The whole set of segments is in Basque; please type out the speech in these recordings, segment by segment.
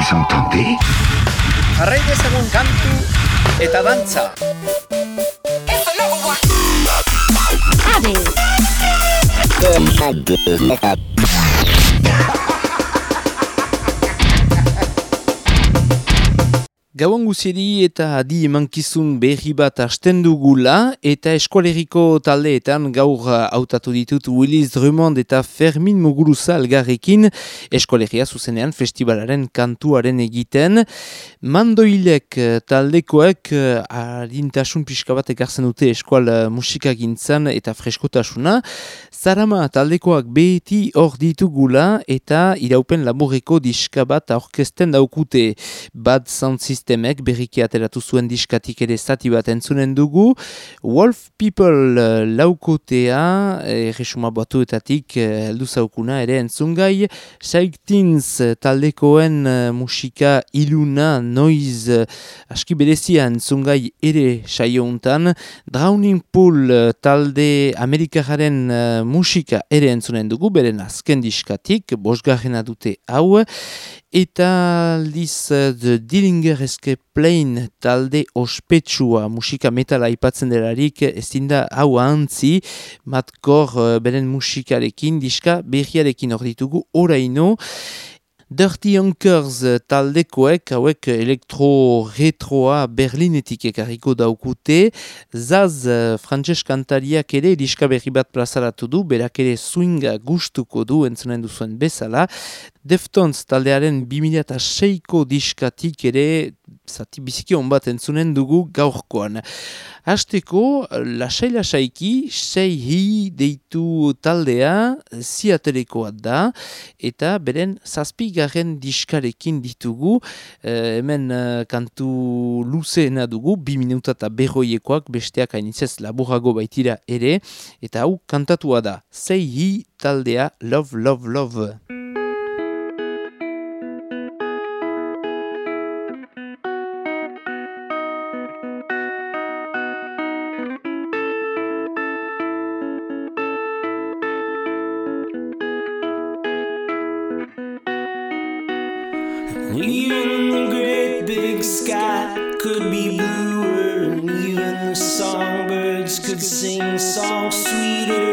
Vous entendez Jarrai dezagun kantu eta dantza. Gauan guzieri eta adi emankizun berri bat hasten dugula eta eskualeriko taldeetan gaur hautatu ditut Willis Drummond eta Fermin Muguruza algarrekin eskualeria zuzenean festivalaren kantuaren egiten. Mandoilek taldekoek harintasun pixka bat ekartzen dute eskual musika gintzan eta freskotasuna. Zarama taldekoak beti hor ditugula eta iraupen laboreko diska bat aurkesten daukute Bad Sound sistemek berriki ateratu zuen diskatik ere zati bat entzunen dugu. Wolf People uh, laukotea, eh, resuma batuetatik uh, heldu zaukuna ere entzungai. Saigtins uh, taldekoen musika iluna, noiz aski berezia entzungai ere saio untan. Drowning Pool talde amerikaren musika ere entzunen dugu, beren azken diskatik, bosgarrena dute hau eta aldiz The Dillinger Escape Plane talde ospetsua. Musika metala aipatzen delarik ez dinda hau ahantzi. Matkor uh, beren musikarekin diska berriarekin hor ditugu oraino Dirty Yonkers taldekoek, hauek elektro-retroa berlinetik ekarriko daukute. Zaz, Frantses kantariak ere diska berri bat plazaratu du, berak ere swinga gustuko du entzunen duzuen bezala. Deftones taldearen 2006ko diskatik ere zati biziki bat entzunen dugu gaurkoan. Hasteko, lasai-lasaiki, sei hi deitu taldea ziatelekoa da, eta beren zazpi garen diskarekin ditugu, e, hemen uh, kantu luzeena dugu, bi minuta eta berroiekoak besteak hainitzez laburago baitira ere, eta hau kantatua da, sei hi taldea, love, love, love. Could sing songs sweeter,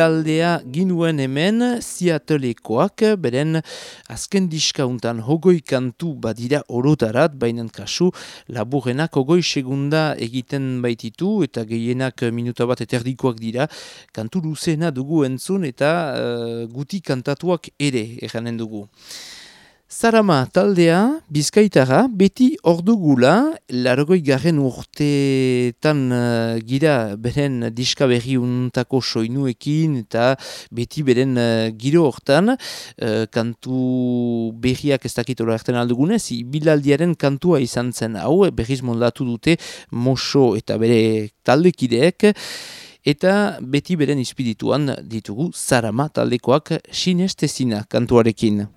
taldea ginuen hemen Seattleekoak, beren azken diskauntan hogoi kantu badira orotarat, baina kasu laburrenak hogoi segunda egiten baititu eta gehienak minuta bat eterdikoak dira, kantu luzena dugu entzun eta uh, guti kantatuak ere eranen dugu. Zarama taldea, bizkaitara, beti ordugula, largoi garen urteetan uh, gira beren diska berri untako soinuekin eta beti beren uh, giro hortan, uh, kantu berriak ez dakitola erten aldugunez, bilaldiaren kantua izan zen hau, berriz moldatu dute moso eta bere taldekideek, eta beti beren ispirituan ditugu Zarama taldekoak sinestezina kantuarekin.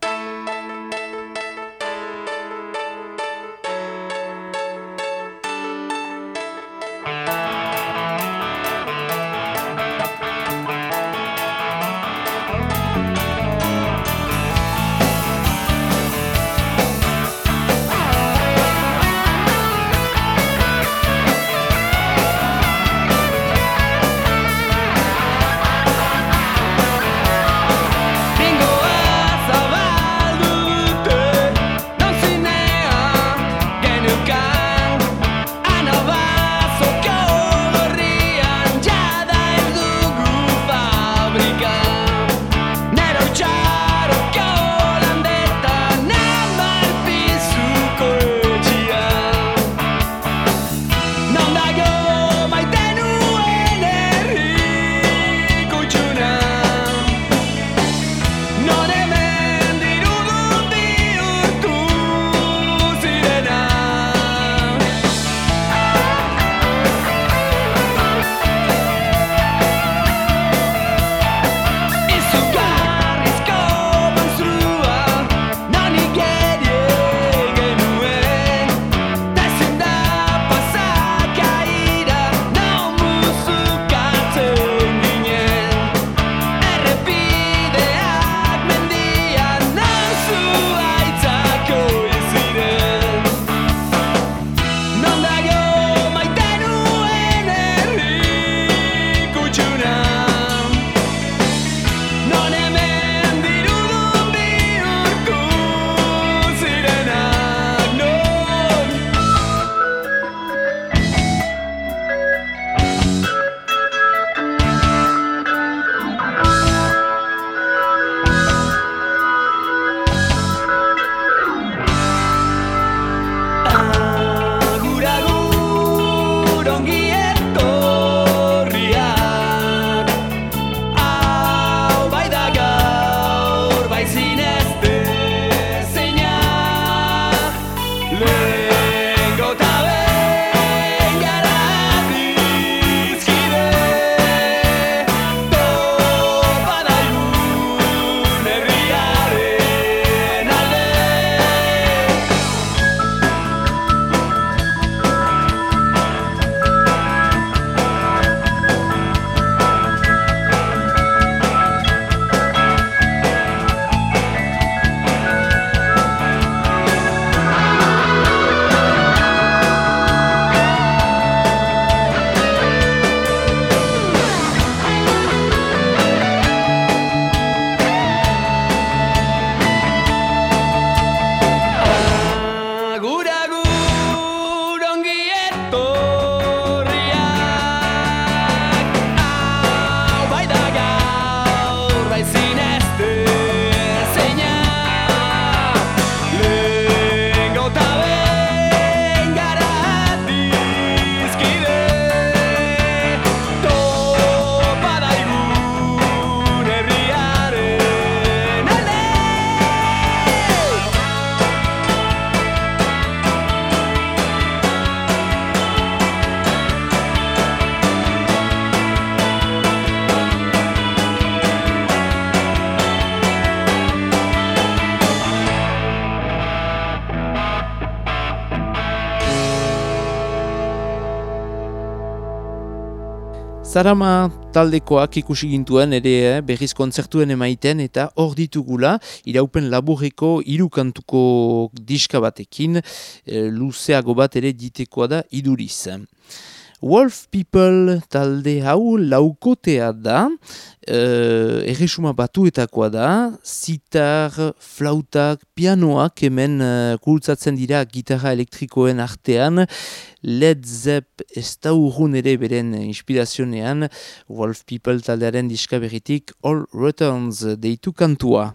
Zarama taldekoak ikusi gintuen ere eh, berriz kontzertuen emaiten eta hor ditugula iraupen laburreko irukantuko diska batekin eh, luzeago bat ere ditekoa da iduriz. Wolf People talde hau laukotea da, uh, erresuma batuetakoa da, zitar, flautak, pianoak hemen uh, kultzatzen dira gitarra elektrikoen artean, Led Zepp ez da ere beren inspirazionean, Wolf People taldearen diskaberitik All Returns deitu kantua.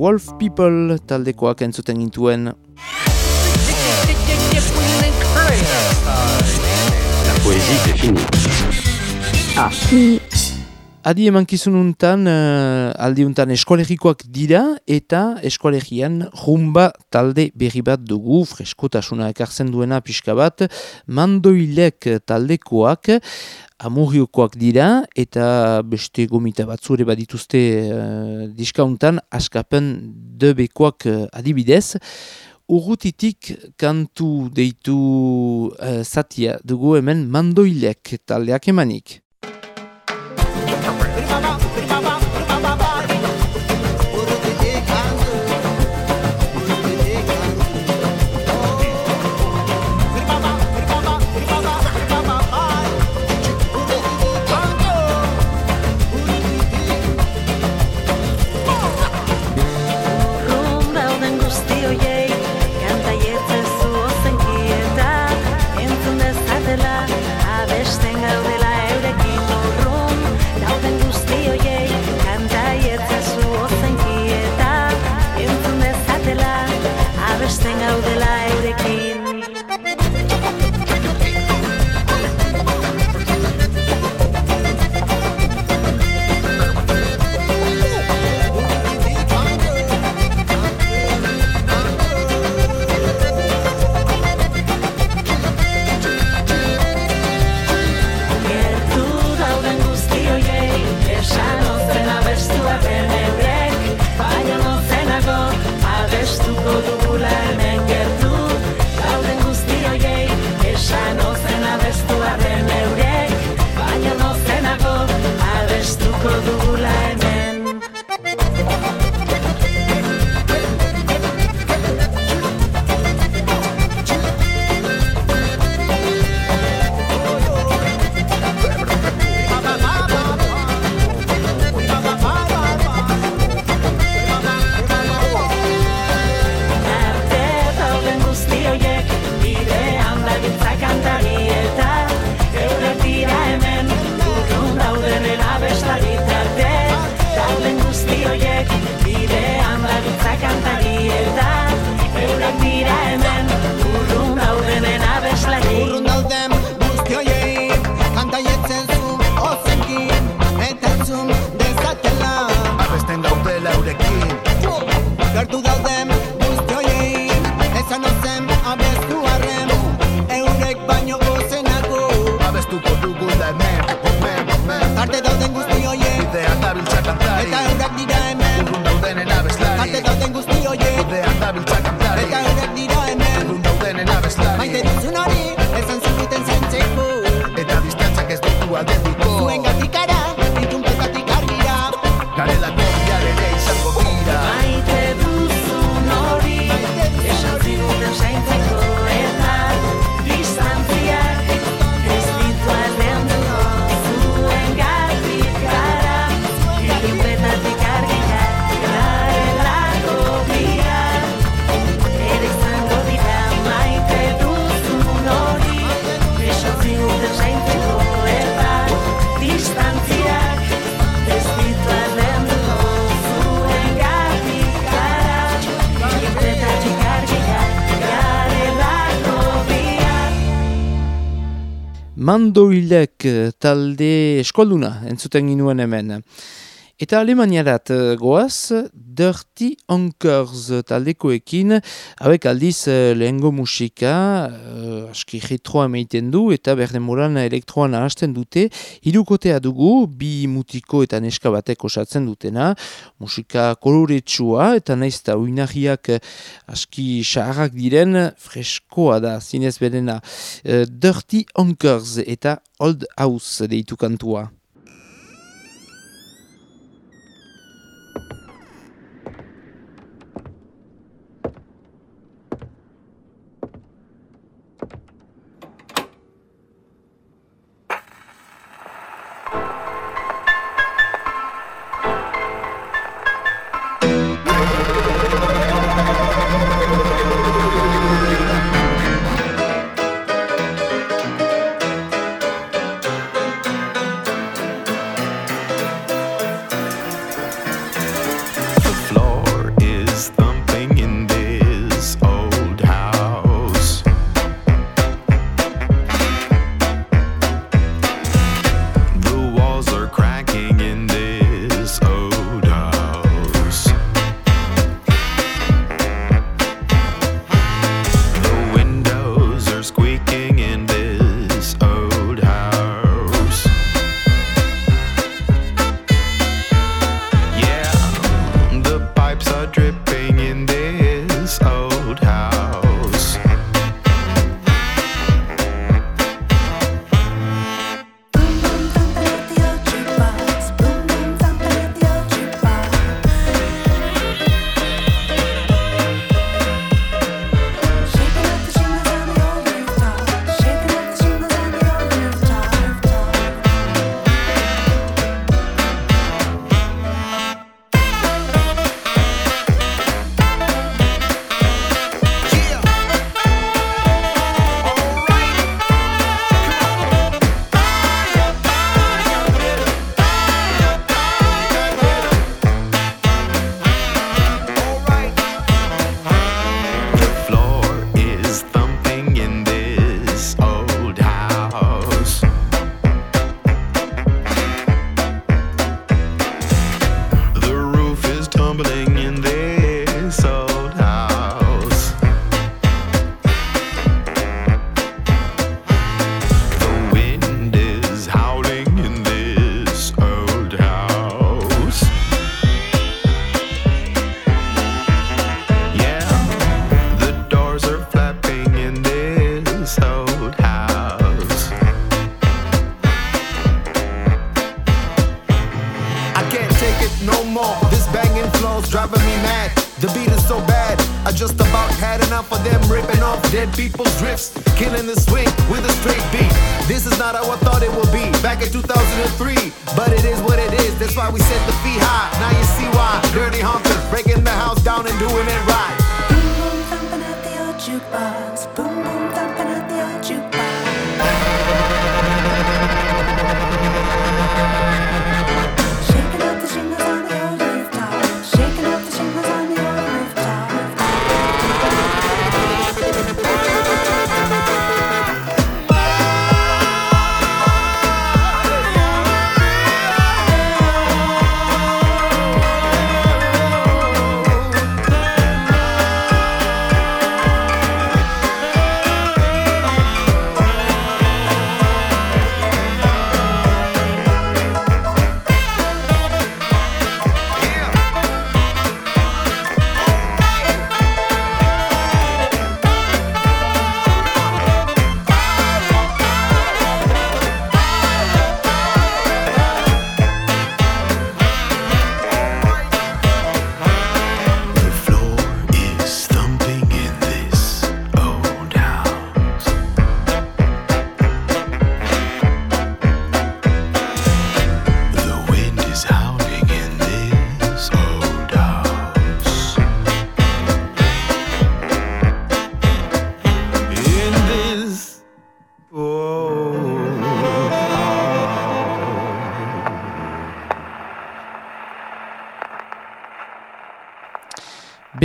Wolf People taldekoak entzuten gintuen. La poésie, fini. Adi emankizun untan, uh, aldi untan eskolegikoak dira eta eskolegian rumba talde berri bat dugu, freskotasuna ekartzen duena pixka bat, mandoilek taldekoak, amurriokoak dira eta beste gomita batzure badituzte uh, diskauntan askapen debekoak uh, adibidez. Urrutitik kantu deitu uh, zatia dugu hemen mandoilek taldeak emanik. Mandoilek eh, talde eskolduna entzuten ginuen hemen. Eta Alemaniarat eh, goaz, Dirty Onkers taldekoekin, hauek aldiz eh, lehengo musika, uh, aski retroa meiten du, eta berden elektroan hasten dute, hirukotea dugu, bi mutiko eta neska batek osatzen dutena, musika koloretsua, eta naiz eta uinarriak eh, aski saharrak diren, freskoa da, zinez berena, uh, Dirty Onkers eta Old House deitu kantua.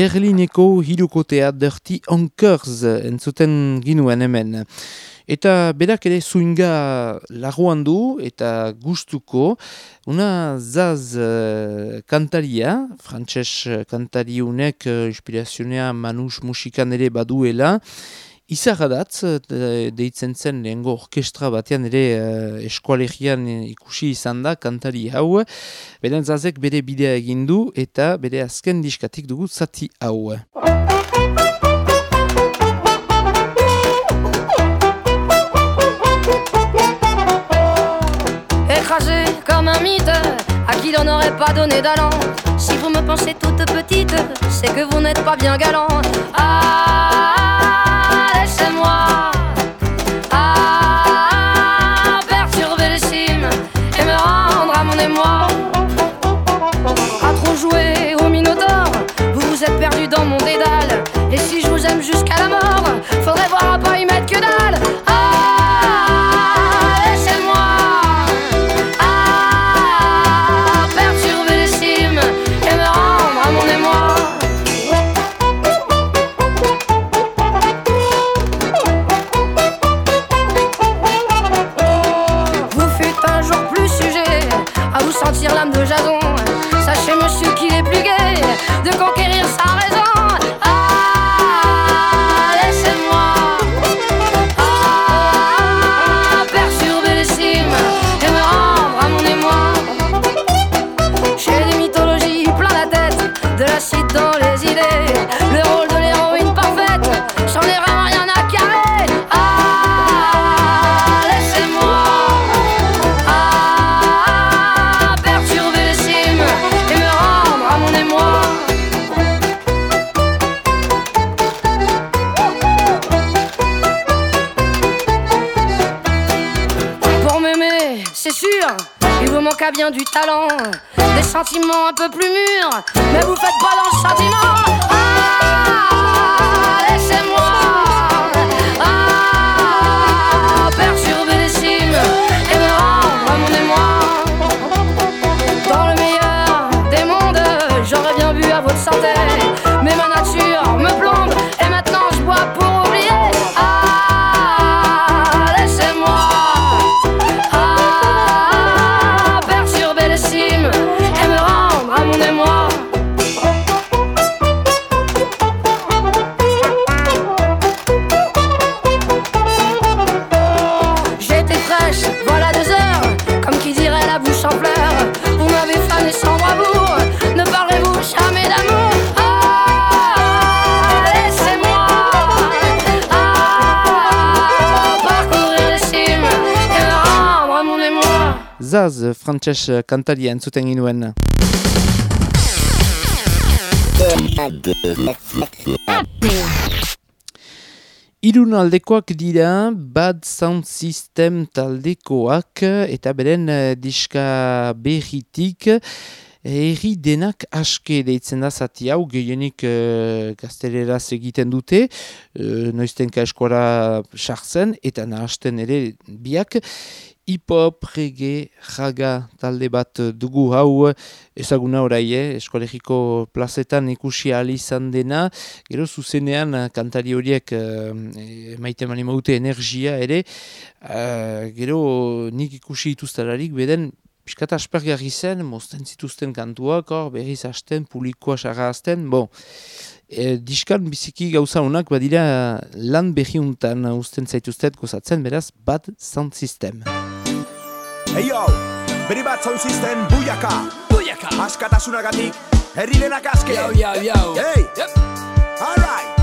Berlineko hirukotea derti onkers entzuten ginuen hemen. Eta berak ere zuinga lagoan du eta gustuko una zaz uh, kantaria, frantses kantariunek eh, uh, inspirazionea manus musikan ere baduela, Izarradatz, de, eh, deitzen zen lehengo orkestra batean ere uh, eskualegian ikusi izan da kantari hau, berantzazek bere bidea egin du eta bere azken diskatik dugu zati hau. Écrasé comme un mythe, à qui l'on n'aurait pas donné d'allant. Si vous me pensez toute petite, c'est que vous n'êtes pas bien galant. Ah moi. du talent, des sentiments un peu zaz frantxez kantaria entzuten ginuen. Irun aldekoak dira Bad Sound System taldekoak eta beren eh, diska behitik Eri denak aske deitzen da zati hau, gehienik eh, e, gaztereraz egiten dute, e, noiztenka eskora sartzen, eta nahasten ere biak hip-hop, reggae, raga talde bat eh, dugu hau eh, ezaguna orai, eh? eskolegiko plazetan ikusi izan dena, gero zuzenean eh, kantari horiek eh, maite mani maute energia ere, eh, gero nik ikusi ituztararik beden Piskat aspergarri zen, mozten zituzten kantuak, hor berriz hasten, publikoa sarrazten, bon. E, diskan biziki gauza honak badira lan berriuntan uzten zaituztet gozatzen, beraz, bat sound system. Eio, beri bat zontzisten buiaka. Buiaka. Askatasunagatik, herri denak aske. Yo, yo, yo Hey, yep. all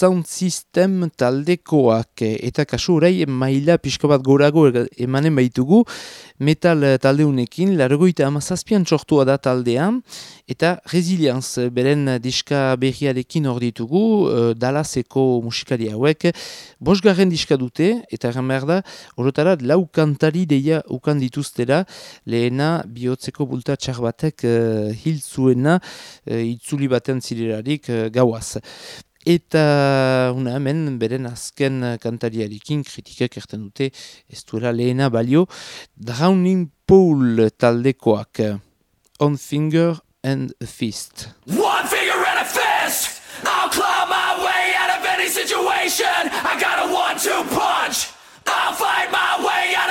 Sound System taldekoak eh, eta kasu orai maila pixko bat gorago emanen baitugu. Metal eh, taldeunekin largoita amazazpian txortua da taldean eta Resilienz eh, beren diska berriarekin hor ditugu uh, dalazeko musikari hauek. Bosgarren diska dute eta ramerda horotara lau kantari deia ukan dituztera lehena bihotzeko bulta txar batek uh, hil zuena uh, itzuli baten zirerarik uh, gauaz. Eta una hemen beren azken eh, kantariarekin kritikak erten dute ez duela lehena balio. Drowning Pool taldekoak eh, On Finger and a Fist. One finger and a fist! I'll climb my way out of any situation. I got a one-two punch. I'll fight my way out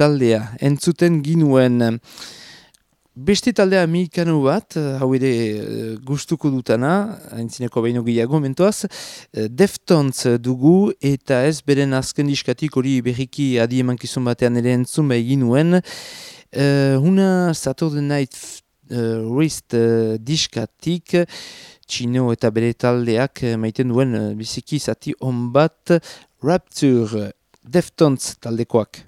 taldea entzuten ginuen. Beste taldea amerikano bat, hau ere eh, gustuko dutana, haintzineko baino gehiago mentoaz, eh, Deftons dugu eta ez beren azken diskatik hori berriki adi emankizun batean ere entzun behi ginuen. Uh, huna Saturday Night uh, Wrist uh, diskatik, Txino eta bere taldeak maiten duen biziki zati onbat Rapture Deftons taldekoak.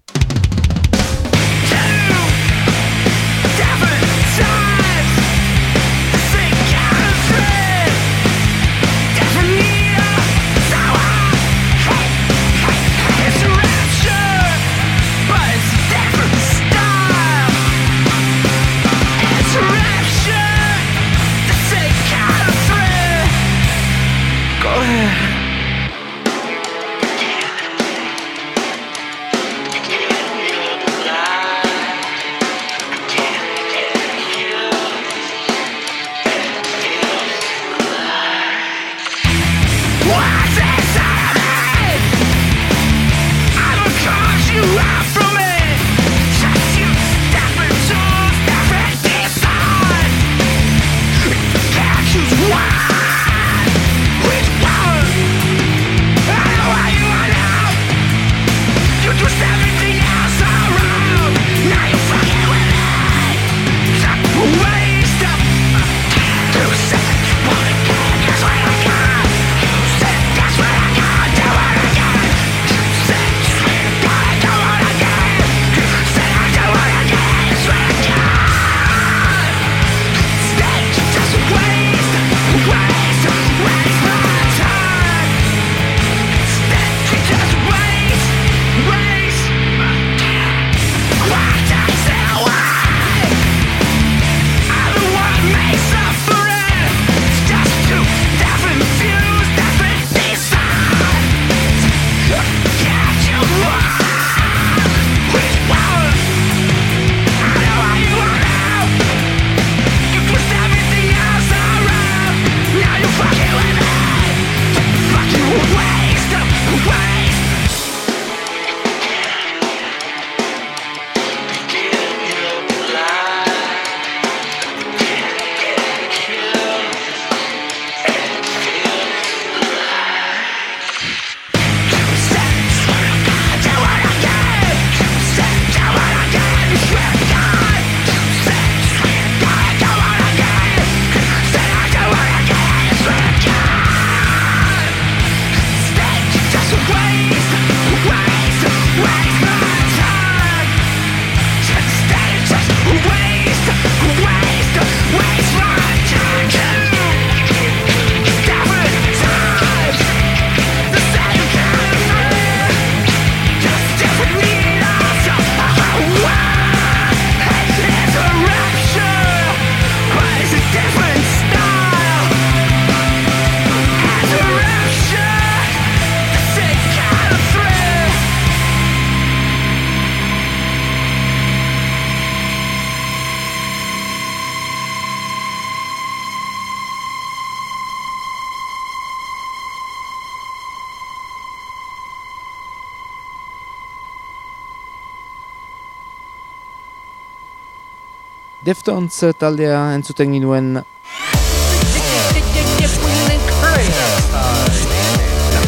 Deftones taldea entzuten ginuen. La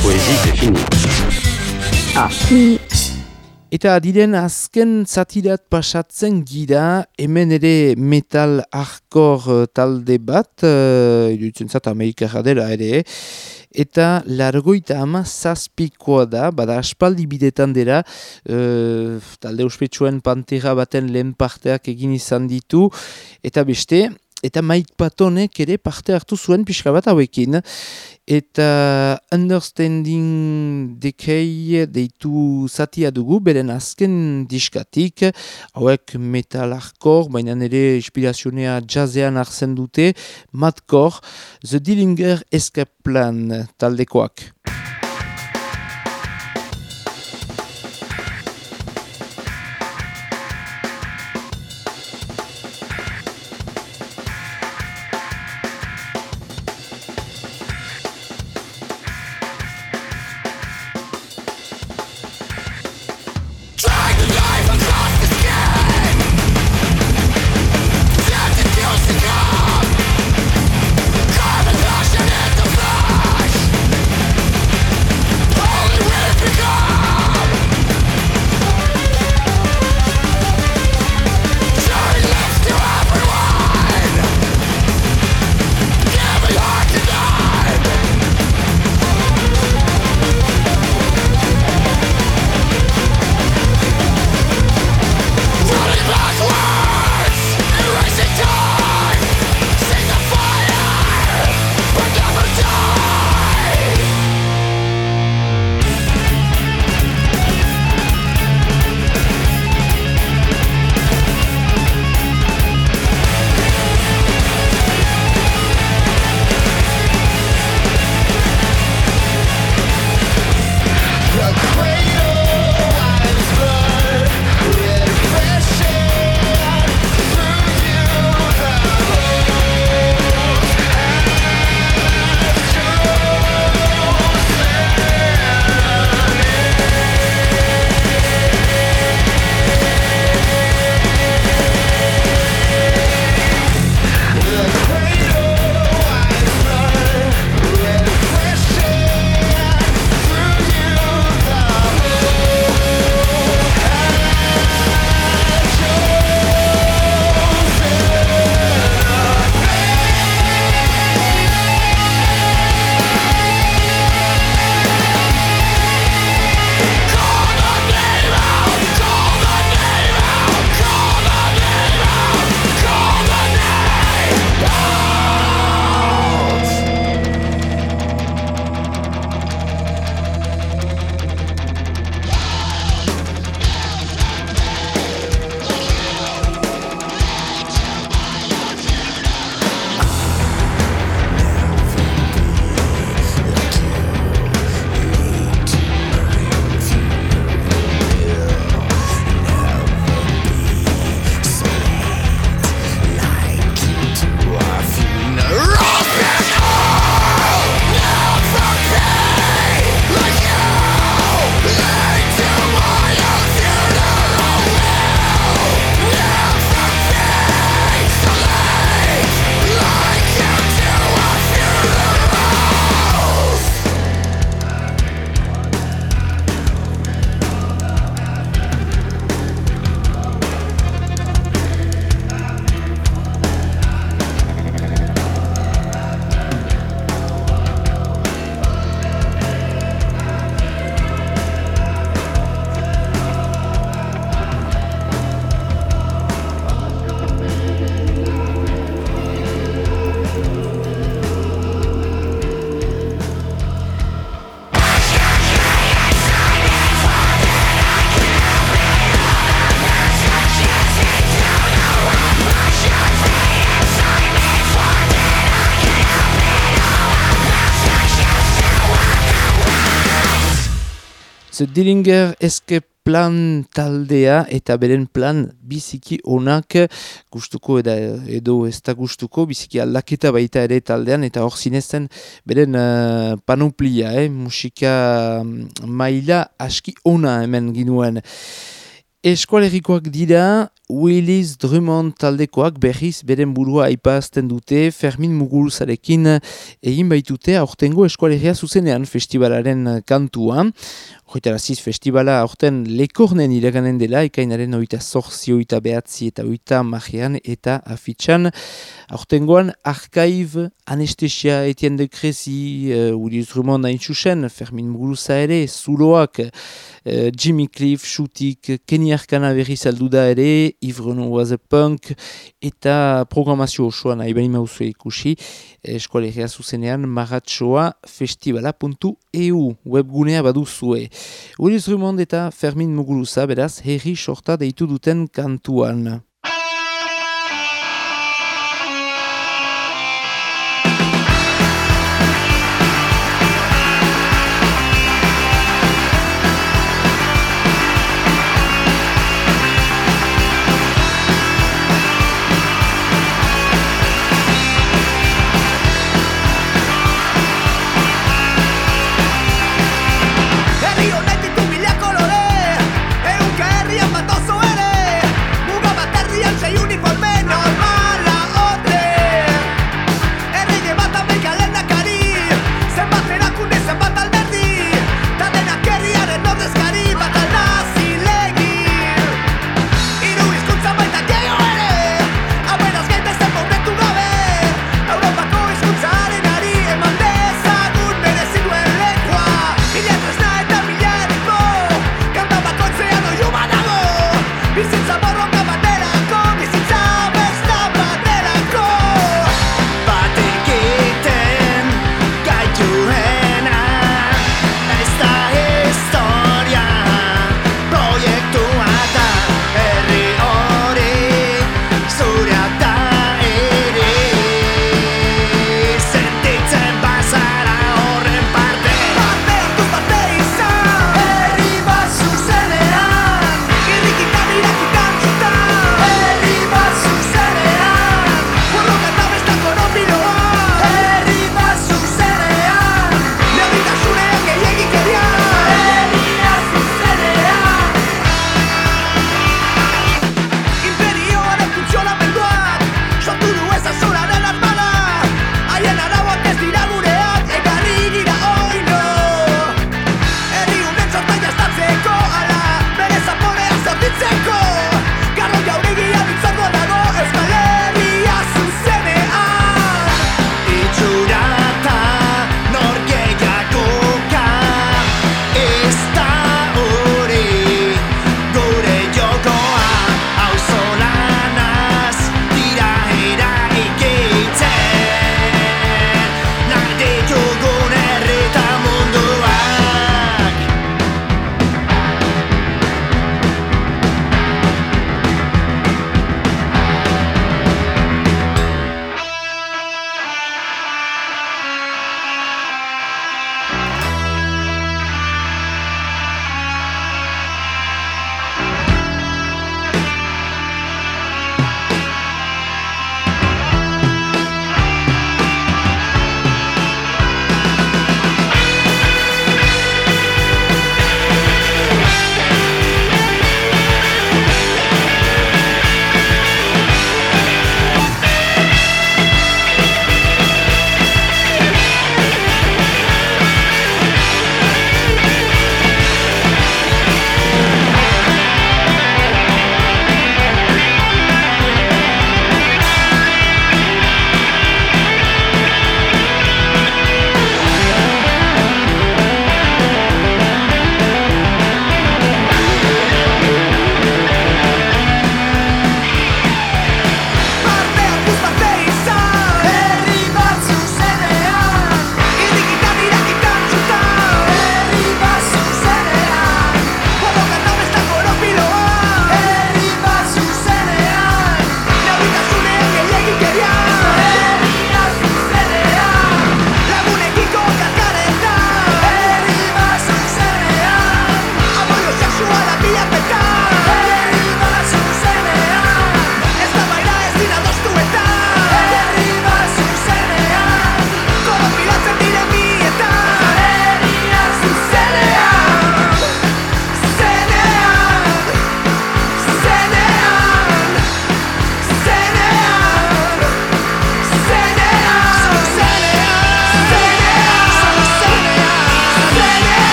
poésie c'est fini. Eta diren azken zatirat pasatzen gira, hemen ere metal hardcore eh, talde bat, uh, iruditzen zat Amerikara dela ere, eta largoita ama zazpikoa da, bada aspaldi bidetan dira, eh, talde ospetsuen pantera baten lehen parteak egin izan ditu, eta beste, eta Mike Patonek ere parte hartu zuen pixka bat hauekin. Eta Understanding Decay deitu zatia dugu, beren azken diskatik, hauek metal hardcore, baina nire inspirazionea jazzean hartzen dute, madcore, The Dillinger Escape Plan taldekoak. Dillinger Escape Plan taldea eta beren plan biziki onak gustuko eda, edo ez da gustuko biziki aldaketa baita ere taldean eta hor zinezten beren uh, panoplia, eh? musika mm, maila aski ona hemen ginuen. Eskualerikoak dira Willis Drummond taldekoak berriz beren burua aipazten dute Fermin Muguruzarekin egin baitute aurtengo eskualegia zuzenean festivalaren kantua. Horretaraziz festivala aurten lekornen iraganen dela, ekainaren oita zorzi, oita behatzi eta oita magian eta afitxan. Aurtengoan arkaib, anestesia, Etienne de Crezi, uh, Willis Drummond hain txusen, Fermin Muguruza ere, Zuloak, uh, Jimmy Cliff, Shutik, Kenny Arkana berri saldu da ere, Renaud was a punk, eta programazio osoan nahi bani mauzue ikusi, eskualegia zuzenean maratsoa festivala.eu webgunea baduzue. Willis Drummond eta Fermin Muguruza beraz herri sorta deitu duten kantuan.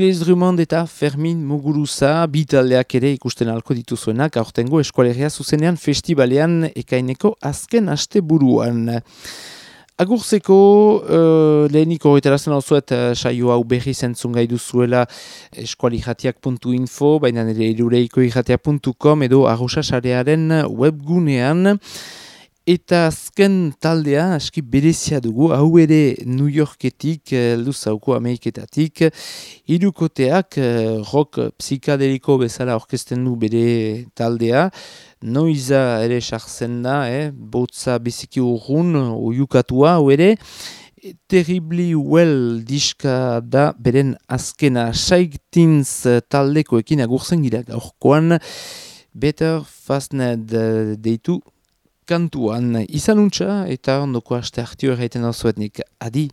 Willis Drummond eta Fermin Muguruza bitaldeak ere ikusten alko dituzuenak aurtengo eskualegia zuzenean festivalean ekaineko azken aste buruan. Agurtzeko, uh, leheniko horretarazten hau zuet, uh, saio hau berri zentzun gai duzuela eskualijatiak.info, baina nire irureiko irratiak.com edo arruxasarearen webgunean. Eta azken taldea, aski berezia dugu, hau ere New Yorketik, heldu zauko Ameriketatik, irukoteak eh, rock psikadeliko bezala orkesten du bere taldea, noiza ere sartzen da, eh? botza biziki urrun, oiukatua, hau ere, Terribly Well diska da beren azkena. Shaikteens taldekoekin agurzen gira gaurkoan. Better Fastned eh, deitu kantuan izanuntza eta ondoko aste hartio erraiten hau zuetnik. Adi!